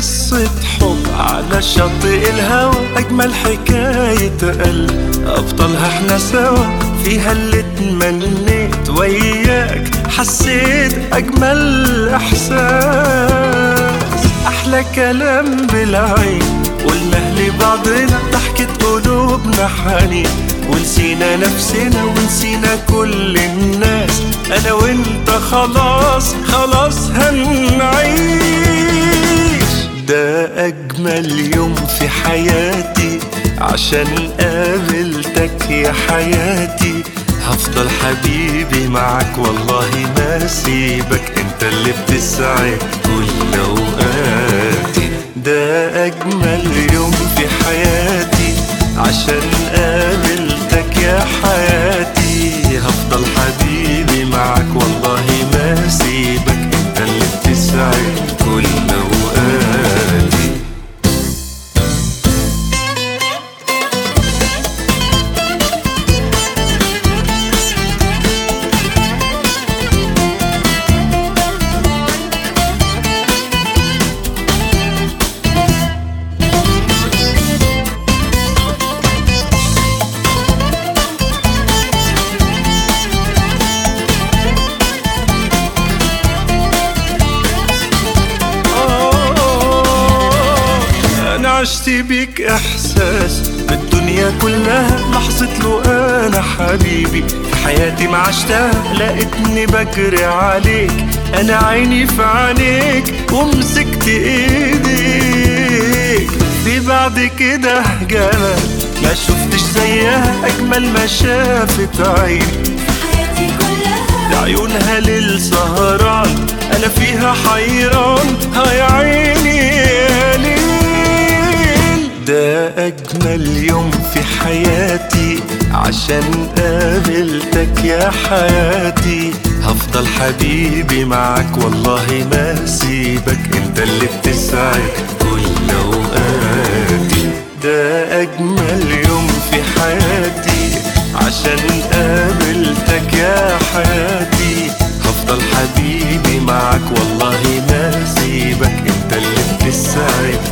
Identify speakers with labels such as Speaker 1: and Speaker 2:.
Speaker 1: قصة حب على شاطئ الهوى. أجمل حكاية قلب أبطالها إحنا سوا. فيها اللي اتمنيت وياك حسيت أجمل إحساس. أحلى كلام بالعين قلنا لبعضنا ضحكة قلوبنا حنين. ونسينا نفسنا ونسينا كل الناس. أنا وأنت خلاص خلاص هنعيش. أجمل يوم في حياتي عشان قابلتك يا حياتي. هفضل حبيبي معك والله ما سيبك أنت اللي بتسعد كل أوقاتي. ده أجمل يوم في حياتي عشان عشت بيك إحساس. بالدنيا كلها لحظة له أنا حبيبي. في حياتي ما عشتها لقيتني بجري عليك. أنا عيني في عينيك ومسكت إيديك. في بعد كده جمال ما شفتش زيها أجمل ما شافت عيني. عيونها للسهران أنا فيها حيران. هاي عيني. ده أجمل يوم في حياتي عشان قابلتك يا حياتي. هفضل حبيبي معك والله ما سيبك انت اللي بتسعد كل أوقاتي. ده أجمل يوم في حياتي عشان قابلتك يا حياتي. هفضل حبيبي معك والله ما سيبك انت اللي بتسعد